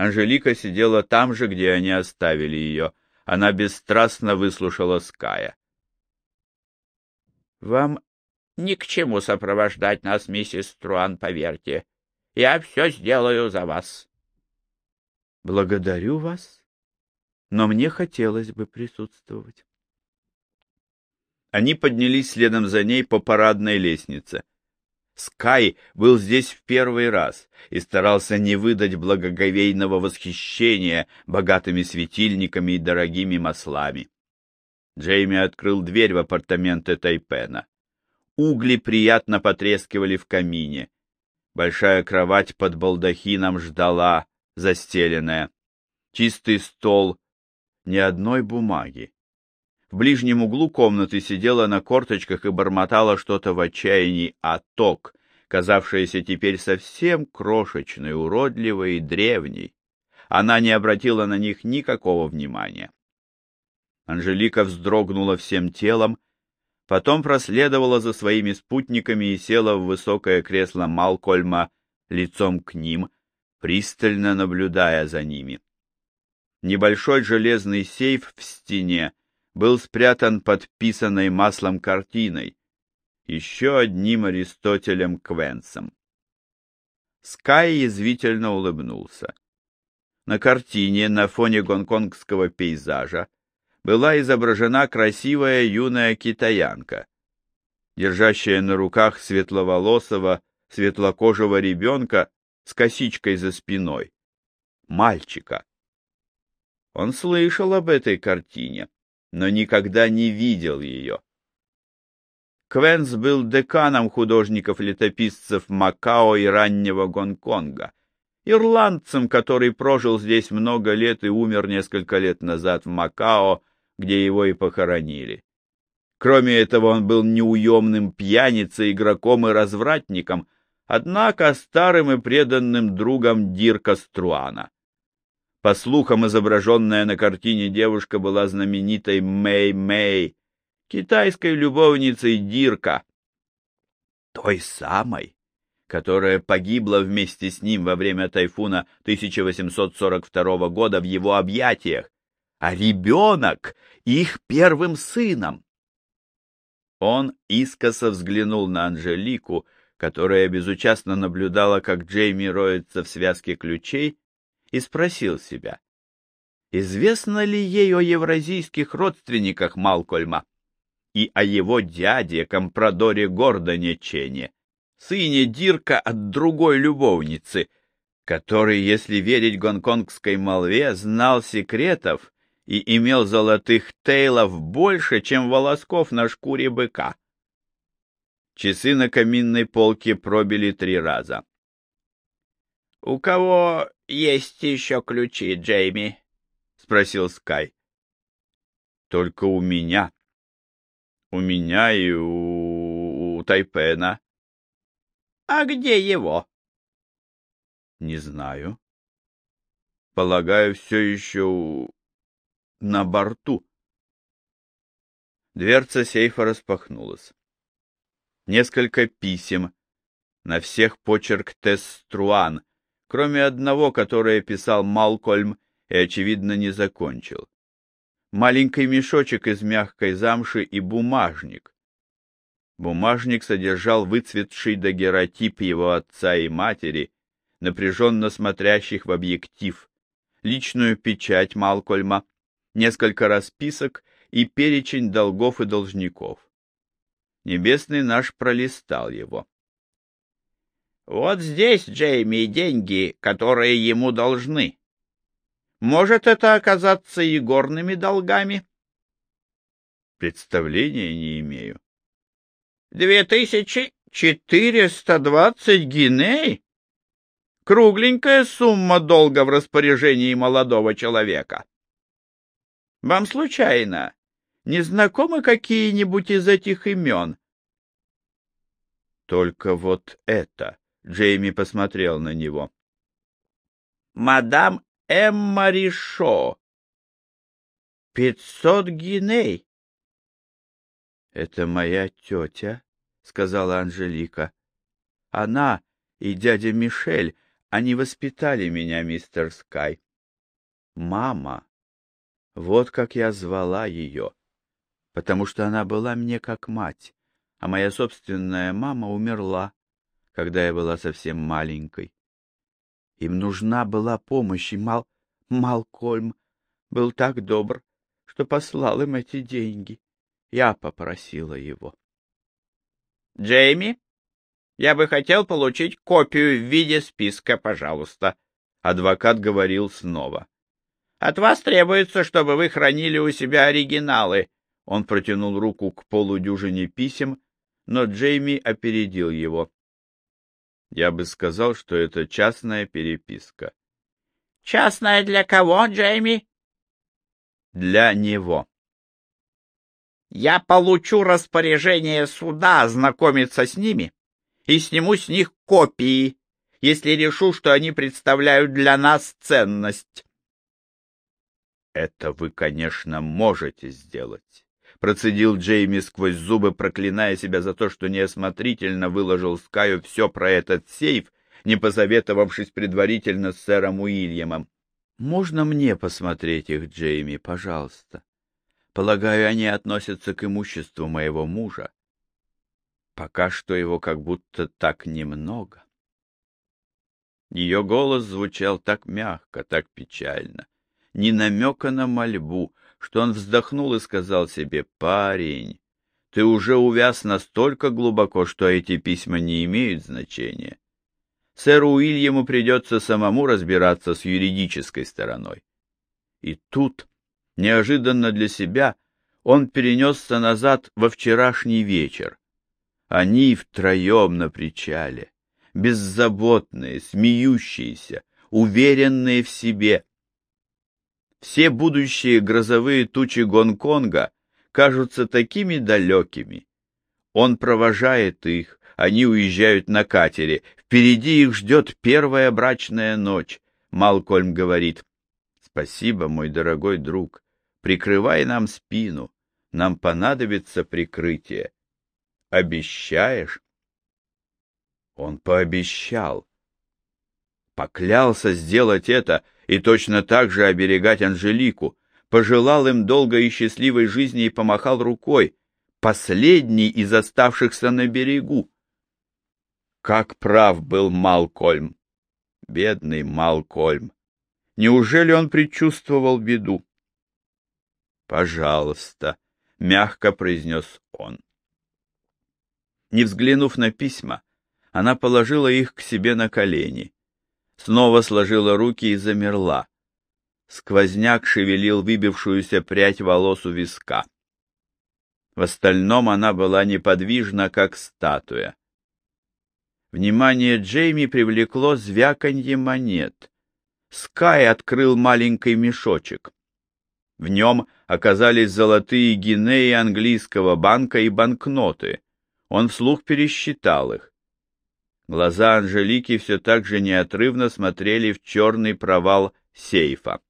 Анжелика сидела там же, где они оставили ее. Она бесстрастно выслушала Ская. — Вам ни к чему сопровождать нас, миссис Труан, поверьте. Я все сделаю за вас. — Благодарю вас, но мне хотелось бы присутствовать. Они поднялись следом за ней по парадной лестнице. Скай был здесь в первый раз и старался не выдать благоговейного восхищения богатыми светильниками и дорогими маслами. Джейми открыл дверь в апартаменты Тайпена. Угли приятно потрескивали в камине. Большая кровать под балдахином ждала, застеленная. Чистый стол, ни одной бумаги. В ближнем углу комнаты сидела на корточках и бормотала что-то в отчаянии, а ток, казавшаяся теперь совсем крошечной, уродливой и древней. Она не обратила на них никакого внимания. Анжелика вздрогнула всем телом, потом проследовала за своими спутниками и села в высокое кресло Малкольма лицом к ним, пристально наблюдая за ними. Небольшой железный сейф в стене был спрятан подписанной маслом картиной, еще одним Аристотелем Квенсом. Скай язвительно улыбнулся. На картине на фоне гонконгского пейзажа была изображена красивая юная китаянка, держащая на руках светловолосого, светлокожего ребенка с косичкой за спиной, мальчика. Он слышал об этой картине но никогда не видел ее. Квенс был деканом художников-летописцев Макао и раннего Гонконга, ирландцем, который прожил здесь много лет и умер несколько лет назад в Макао, где его и похоронили. Кроме этого, он был неуемным пьяницей, игроком и развратником, однако старым и преданным другом Дирка Струана. По слухам, изображенная на картине девушка была знаменитой Мэй Мэй, китайской любовницей Дирка, той самой, которая погибла вместе с ним во время тайфуна 1842 года в его объятиях, а ребенок их первым сыном. Он искоса взглянул на Анжелику, которая безучастно наблюдала, как Джейми роется в связке ключей, и спросил себя, известно ли ей о евразийских родственниках Малкольма и о его дяде, компрадоре Гордоне Чене, сыне Дирка от другой любовницы, который, если верить гонконгской молве, знал секретов и имел золотых тейлов больше, чем волосков на шкуре быка. Часы на каминной полке пробили три раза. — У кого есть еще ключи, Джейми? — спросил Скай. — Только у меня. У меня и у, у Тайпена. — А где его? — Не знаю. Полагаю, все еще на борту. Дверца сейфа распахнулась. Несколько писем, на всех почерк Теструан, кроме одного, которое писал Малкольм и, очевидно, не закончил. Маленький мешочек из мягкой замши и бумажник. Бумажник содержал выцветший дагеротип его отца и матери, напряженно смотрящих в объектив, личную печать Малкольма, несколько расписок и перечень долгов и должников. Небесный наш пролистал его. Вот здесь, Джейми, деньги, которые ему должны. Может это оказаться и горными долгами? Представления не имею. Две тысячи четыреста двадцать гиней? Кругленькая сумма долга в распоряжении молодого человека. Вам случайно не знакомы какие-нибудь из этих имен? Только вот это. Джейми посмотрел на него. «Мадам Эмма Ришо. Пятьсот гиней». «Это моя тетя», — сказала Анжелика. «Она и дядя Мишель, они воспитали меня, мистер Скай. Мама. Вот как я звала ее, потому что она была мне как мать, а моя собственная мама умерла, когда я была совсем маленькой. Им нужна была помощь, и Мал... Малкольм был так добр, что послал им эти деньги. Я попросила его. — Джейми, я бы хотел получить копию в виде списка, пожалуйста. Адвокат говорил снова. — От вас требуется, чтобы вы хранили у себя оригиналы. Он протянул руку к полудюжине писем, но Джейми опередил его. Я бы сказал, что это частная переписка. — Частная для кого, Джейми? — Для него. — Я получу распоряжение суда ознакомиться с ними и сниму с них копии, если решу, что они представляют для нас ценность. — Это вы, конечно, можете сделать. Процедил Джейми сквозь зубы, проклиная себя за то, что неосмотрительно выложил Скаю все про этот сейф, не посоветовавшись предварительно с сэром Уильямом. «Можно мне посмотреть их, Джейми, пожалуйста? Полагаю, они относятся к имуществу моего мужа. Пока что его как будто так немного». Ее голос звучал так мягко, так печально, ни намека на мольбу, что он вздохнул и сказал себе, «Парень, ты уже увяз настолько глубоко, что эти письма не имеют значения. Сэру Уильяму придется самому разбираться с юридической стороной». И тут, неожиданно для себя, он перенесся назад во вчерашний вечер. Они втроем на причале, беззаботные, смеющиеся, уверенные в себе, все будущие грозовые тучи Гонконга кажутся такими далекими. Он провожает их, они уезжают на катере, впереди их ждет первая брачная ночь. Малкольм говорит, «Спасибо, мой дорогой друг, прикрывай нам спину, нам понадобится прикрытие. Обещаешь?» Он пообещал. Поклялся сделать это — и точно так же оберегать Анжелику, пожелал им долгой и счастливой жизни и помахал рукой, последний из оставшихся на берегу. Как прав был Малкольм! Бедный Малкольм! Неужели он предчувствовал беду? «Пожалуйста», — мягко произнес он. Не взглянув на письма, она положила их к себе на колени снова сложила руки и замерла. Сквозняк шевелил выбившуюся прядь волос у виска. В остальном она была неподвижна, как статуя. Внимание Джейми привлекло звяканье монет. Скай открыл маленький мешочек. В нем оказались золотые гинеи английского банка и банкноты. Он вслух пересчитал их. Глаза Анжелики все так же неотрывно смотрели в черный провал сейфа.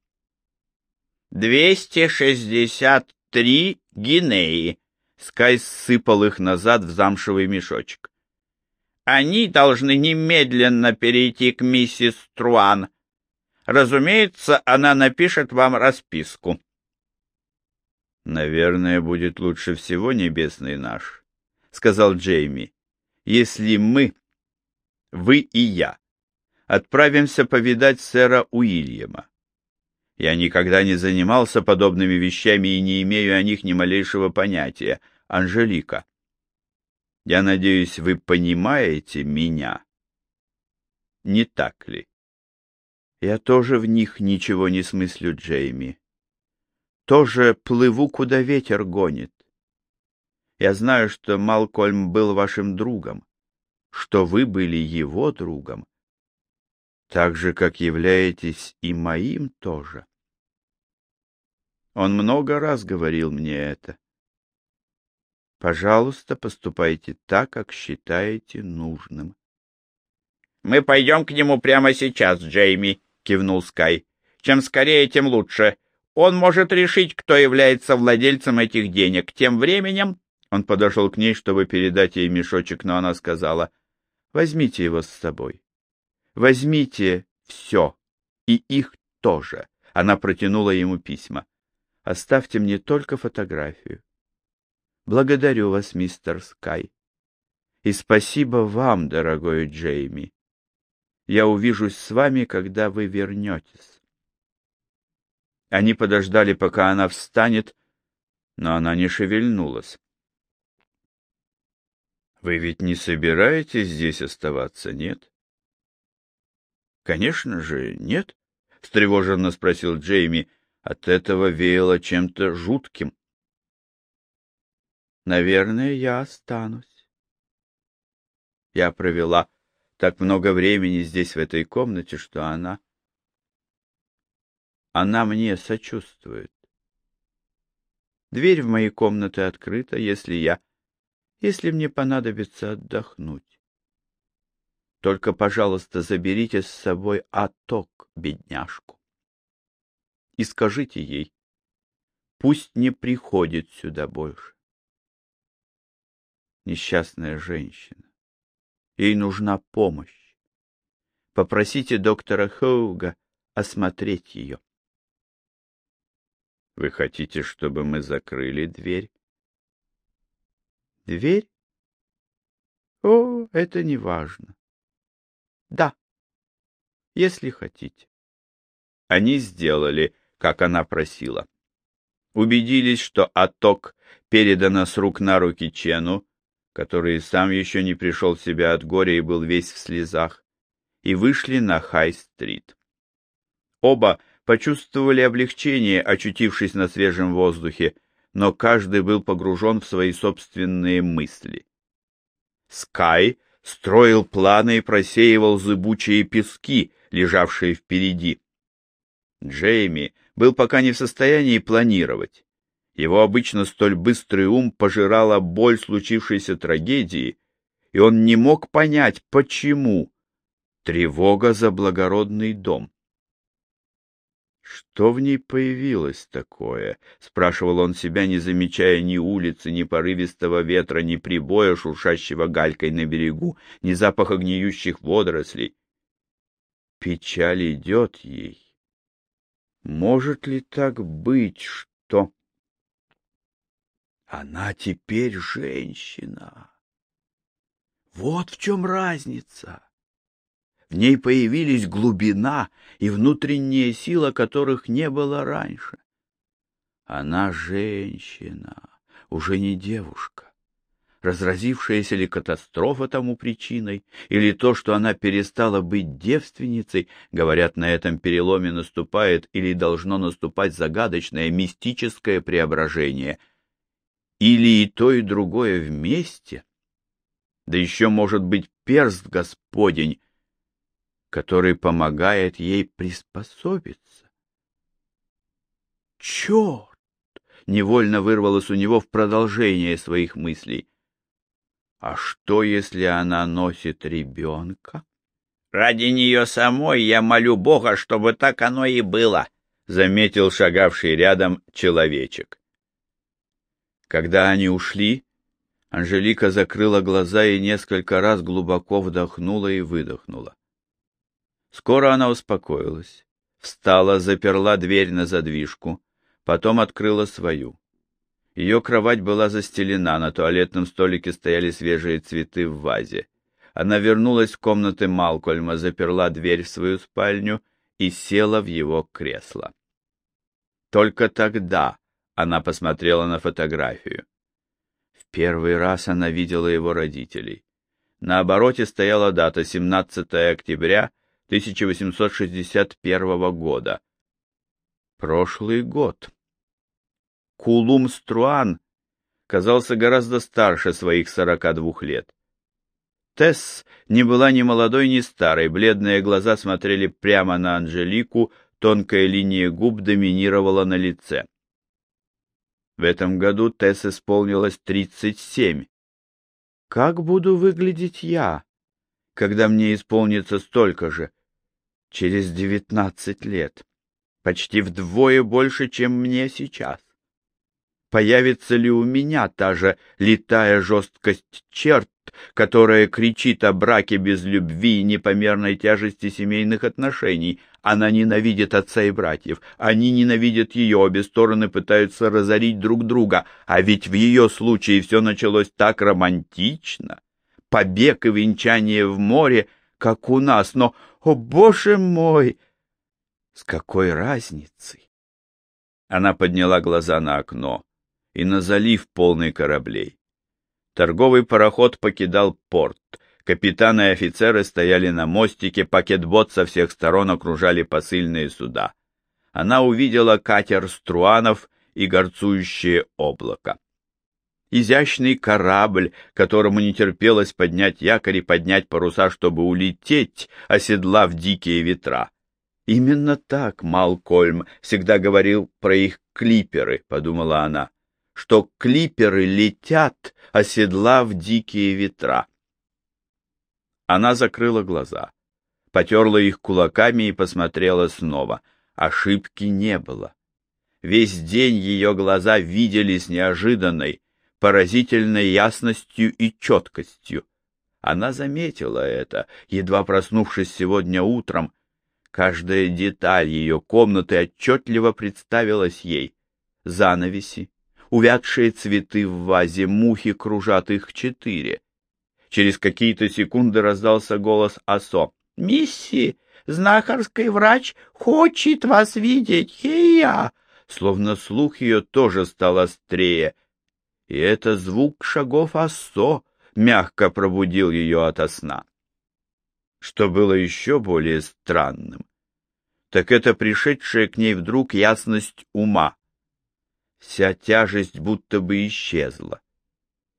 «Двести шестьдесят три гинеи!» Скай сыпал их назад в замшевый мешочек. «Они должны немедленно перейти к миссис Труан. Разумеется, она напишет вам расписку». «Наверное, будет лучше всего, небесный наш», — сказал Джейми, — «если мы вы и я, отправимся повидать сэра Уильяма. Я никогда не занимался подобными вещами и не имею о них ни малейшего понятия. Анжелика, я надеюсь, вы понимаете меня. Не так ли? Я тоже в них ничего не смыслю, Джейми. Тоже плыву, куда ветер гонит. Я знаю, что Малкольм был вашим другом что вы были его другом, так же, как являетесь и моим тоже. Он много раз говорил мне это. Пожалуйста, поступайте так, как считаете нужным. — Мы пойдем к нему прямо сейчас, Джейми, — кивнул Скай. — Чем скорее, тем лучше. Он может решить, кто является владельцем этих денег. Тем временем... Он подошел к ней, чтобы передать ей мешочек, но она сказала — Возьмите его с собой. Возьмите все, и их тоже. Она протянула ему письма. Оставьте мне только фотографию. Благодарю вас, мистер Скай. И спасибо вам, дорогой Джейми. Я увижусь с вами, когда вы вернетесь. Они подождали, пока она встанет, но она не шевельнулась. Вы ведь не собираетесь здесь оставаться, нет? Конечно же, нет, встревоженно спросил Джейми. От этого веяло чем-то жутким. Наверное, я останусь. Я провела так много времени здесь, в этой комнате, что она... Она мне сочувствует. Дверь в мои комнаты открыта, если я... Если мне понадобится отдохнуть. Только, пожалуйста, заберите с собой отток, бедняжку. И скажите ей, пусть не приходит сюда больше. Несчастная женщина. Ей нужна помощь. Попросите доктора Хоуга осмотреть ее. Вы хотите, чтобы мы закрыли дверь? Дверь? О, это не важно. Да, если хотите. Они сделали, как она просила. Убедились, что отток передано с рук на руки Чену, который сам еще не пришел в себя от горя и был весь в слезах, и вышли на Хай-стрит. Оба почувствовали облегчение, очутившись на свежем воздухе, но каждый был погружен в свои собственные мысли. Скай строил планы и просеивал зыбучие пески, лежавшие впереди. Джейми был пока не в состоянии планировать. Его обычно столь быстрый ум пожирала боль случившейся трагедии, и он не мог понять, почему. Тревога за благородный дом. Что в ней появилось такое? спрашивал он себя, не замечая ни улицы, ни порывистого ветра, ни прибоя, шуршащего галькой на берегу, ни запаха гниющих водорослей. Печаль идет ей. Может ли так быть, что... Она теперь женщина. Вот в чем разница. В ней появились глубина и внутренняя сила, которых не было раньше. Она женщина, уже не девушка. Разразившаяся ли катастрофа тому причиной, или то, что она перестала быть девственницей, говорят, на этом переломе наступает или должно наступать загадочное мистическое преображение, или и то, и другое вместе, да еще, может быть, перст Господень, который помогает ей приспособиться. Черт! Невольно вырвалось у него в продолжение своих мыслей. А что, если она носит ребенка? Ради нее самой я молю Бога, чтобы так оно и было, — заметил шагавший рядом человечек. Когда они ушли, Анжелика закрыла глаза и несколько раз глубоко вдохнула и выдохнула. Скоро она успокоилась, встала, заперла дверь на задвижку, потом открыла свою. Ее кровать была застелена, на туалетном столике стояли свежие цветы в вазе. Она вернулась в комнаты Малкольма, заперла дверь в свою спальню и села в его кресло. Только тогда она посмотрела на фотографию. В первый раз она видела его родителей. На обороте стояла дата 17 октября 1861 года. Прошлый год. Кулум Струан казался гораздо старше своих 42 лет. Тесс не была ни молодой, ни старой, бледные глаза смотрели прямо на Анжелику, тонкая линия губ доминировала на лице. В этом году Тесс исполнилось 37. Как буду выглядеть я, когда мне исполнится столько же? Через девятнадцать лет, почти вдвое больше, чем мне сейчас. Появится ли у меня та же летая жесткость черт, которая кричит о браке без любви и непомерной тяжести семейных отношений. Она ненавидит отца и братьев. Они ненавидят ее, обе стороны пытаются разорить друг друга. А ведь в ее случае все началось так романтично. Побег и венчание в море, как у нас. Но, о боже мой, с какой разницей? Она подняла глаза на окно и на залив полный кораблей. Торговый пароход покидал порт. Капитаны и офицеры стояли на мостике, пакетбот со всех сторон окружали посыльные суда. Она увидела катер Струанов и горцующее облако. Изящный корабль, которому не терпелось поднять якорь и поднять паруса, чтобы улететь, оседлав дикие ветра. Именно так Малкольм всегда говорил про их клиперы, подумала она что клиперы летят, оседлав дикие ветра. Она закрыла глаза, потерла их кулаками и посмотрела снова. Ошибки не было. Весь день ее глаза видели с неожиданной, поразительной ясностью и четкостью. Она заметила это, едва проснувшись сегодня утром. Каждая деталь ее комнаты отчетливо представилась ей. Занавеси, увядшие цветы в вазе, мухи кружат их четыре. Через какие-то секунды раздался голос Асо. «Мисси, знахарский врач хочет вас видеть, и я!» Словно слух ее тоже стал острее. И это звук шагов Асо мягко пробудил ее ото сна. Что было еще более странным, так это пришедшая к ней вдруг ясность ума. Вся тяжесть будто бы исчезла.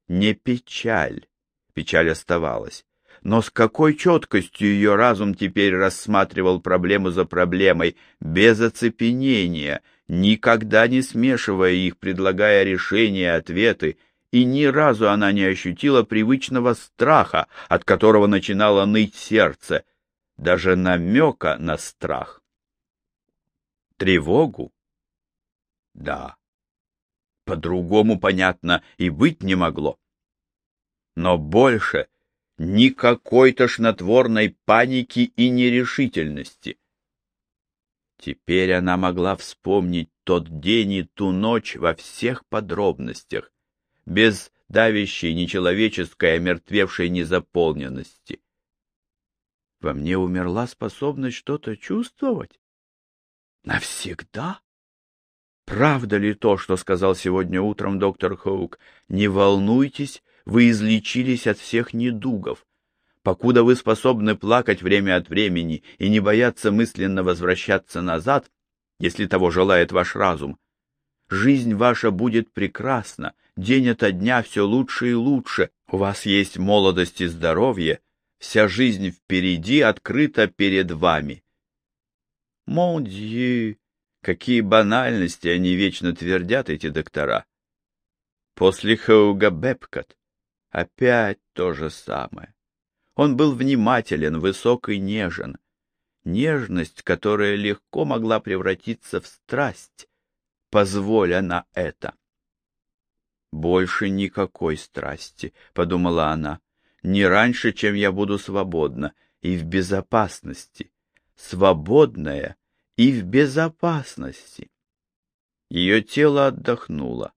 Не печаль, печаль оставалась, но с какой четкостью ее разум теперь рассматривал проблему за проблемой, без оцепенения, никогда не смешивая их, предлагая решения, ответы, и ни разу она не ощутила привычного страха, от которого начинало ныть сердце, даже намека на страх. Тревогу? Да по-другому, понятно, и быть не могло. Но больше никакой тошнотворной паники и нерешительности. Теперь она могла вспомнить тот день и ту ночь во всех подробностях, без давящей нечеловеческой, омертвевшей незаполненности. Во мне умерла способность что-то чувствовать? Навсегда? Правда ли то, что сказал сегодня утром доктор Хоук? Не волнуйтесь, вы излечились от всех недугов. Покуда вы способны плакать время от времени и не бояться мысленно возвращаться назад, если того желает ваш разум, жизнь ваша будет прекрасна, день ото дня все лучше и лучше, у вас есть молодость и здоровье, вся жизнь впереди открыта перед вами. Мон Какие банальности они вечно твердят, эти доктора. После Хауга Бепкот опять то же самое. Он был внимателен, высок и нежен. Нежность, которая легко могла превратиться в страсть, позволя на это. «Больше никакой страсти», — подумала она, — «не раньше, чем я буду свободна и в безопасности. Свободная и в безопасности. Ее тело отдохнуло.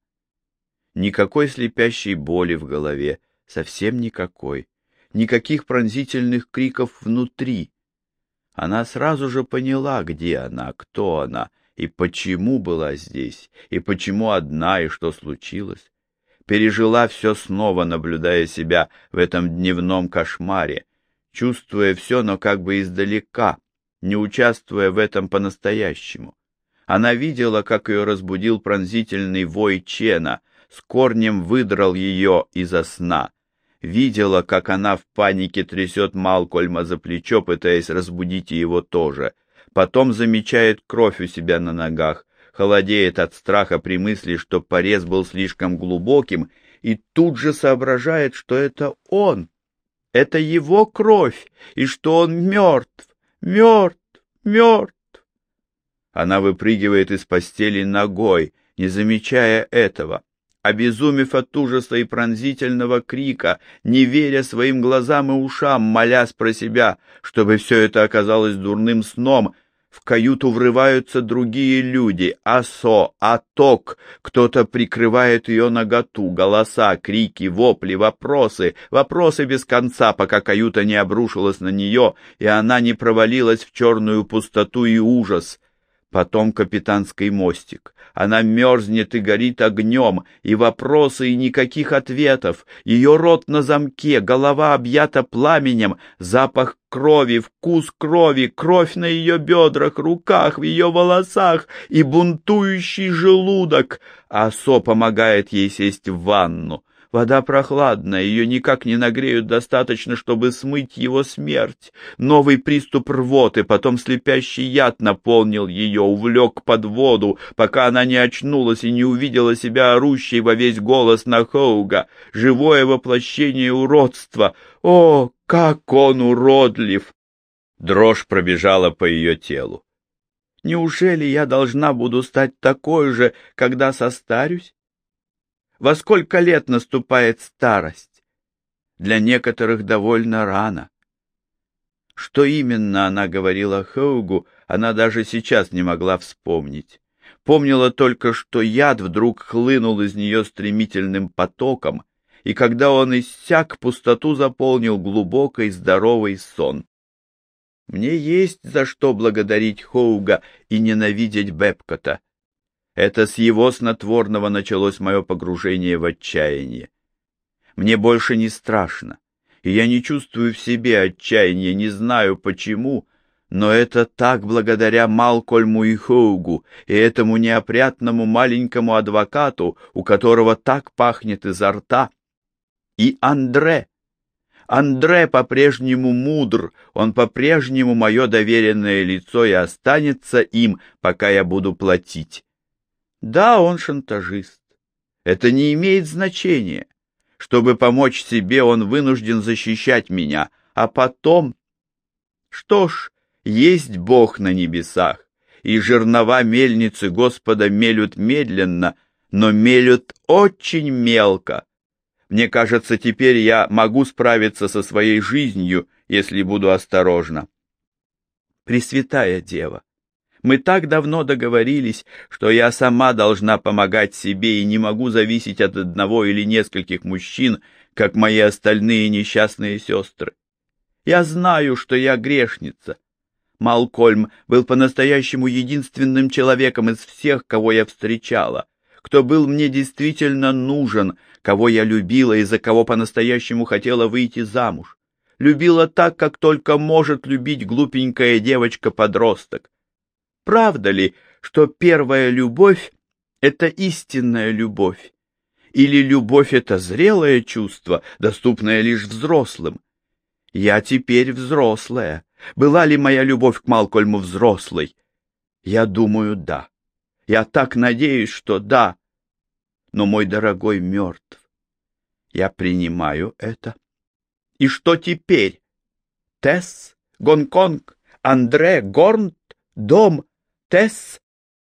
Никакой слепящей боли в голове, совсем никакой. Никаких пронзительных криков внутри. Она сразу же поняла, где она, кто она, и почему была здесь, и почему одна, и что случилось. Пережила все снова, наблюдая себя в этом дневном кошмаре, чувствуя все, но как бы издалека, не участвуя в этом по-настоящему. Она видела, как ее разбудил пронзительный вой Чена, с корнем выдрал ее изо сна. Видела, как она в панике трясет Малкольма за плечо, пытаясь разбудить его тоже. Потом замечает кровь у себя на ногах, холодеет от страха при мысли, что порез был слишком глубоким, и тут же соображает, что это он, это его кровь, и что он мертв. Мертв, мертв. Она выпрыгивает из постели ногой, не замечая этого. Обезумев от ужаса и пронзительного крика, не веря своим глазам и ушам, молясь про себя, чтобы все это оказалось дурным сном, в каюту врываются другие люди, Асо, Аток, кто-то прикрывает ее наготу, голоса, крики, вопли, вопросы, вопросы без конца, пока каюта не обрушилась на нее, и она не провалилась в черную пустоту и ужас. Потом капитанский мостик. Она мерзнет и горит огнем, и вопросы, и никаких ответов. Ее рот на замке, голова объята пламенем, запах крови, вкус крови, кровь на ее бедрах, руках, в ее волосах и бунтующий желудок. Асо помогает ей сесть в ванну. Вода прохладная, ее никак не нагреют достаточно, чтобы смыть его смерть. Новый приступ рвоты, потом слепящий яд наполнил ее, увлек под воду, пока она не очнулась и не увидела себя орущей во весь голос на Хоуга. Живое воплощение уродства. О, как он уродлив! Дрожь пробежала по ее телу. Неужели я должна буду стать такой же, когда состарюсь? Во сколько лет наступает старость? Для некоторых довольно рано. Что именно она говорила Хоугу, она даже сейчас не могла вспомнить. Помнила только, что яд вдруг хлынул из нее стремительным потоком, и когда он иссяк, пустоту заполнил глубокий здоровый сон. Мне есть за что благодарить Хоуга и ненавидеть Бепкота. Это с его снотворного началось мое погружение в отчаяние. Мне больше не страшно, и я не чувствую в себе отчаяния, не знаю почему, но это так благодаря Малкольму и Хоугу и этому неопрятному маленькому адвокату, у которого так пахнет изо рта, и Андре. Андре по-прежнему мудр, он по-прежнему мое доверенное лицо и останется им, пока я буду платить. Да, он шантажист. Это не имеет значения. Чтобы помочь себе, он вынужден защищать меня. А потом... Что ж, есть Бог на небесах, и жернова мельницы Господа мелют медленно, но мелют очень мелко. Мне кажется, теперь я могу справиться со своей жизнью, если буду осторожна. Пресвятая Дева, мы так давно договорились, что я сама должна помогать себе и не могу зависеть от одного или нескольких мужчин, как мои остальные несчастные сестры. Я знаю, что я грешница. Малкольм был по-настоящему единственным человеком из всех, кого я встречала, кто был мне действительно нужен, кого я любила и за кого по-настоящему хотела выйти замуж. Любила так, как только может любить глупенькая девочка-подросток. Правда ли, что первая любовь — это истинная любовь? Или любовь — это зрелое чувство, доступное лишь взрослым? Я теперь взрослая. Была ли моя любовь к Малкольму взрослой? Я думаю, да. Я так надеюсь, что да. Но мой дорогой мертв. Я принимаю это. И что теперь? Тесс, Гонконг, Андре, Горнт, дом, Тесс,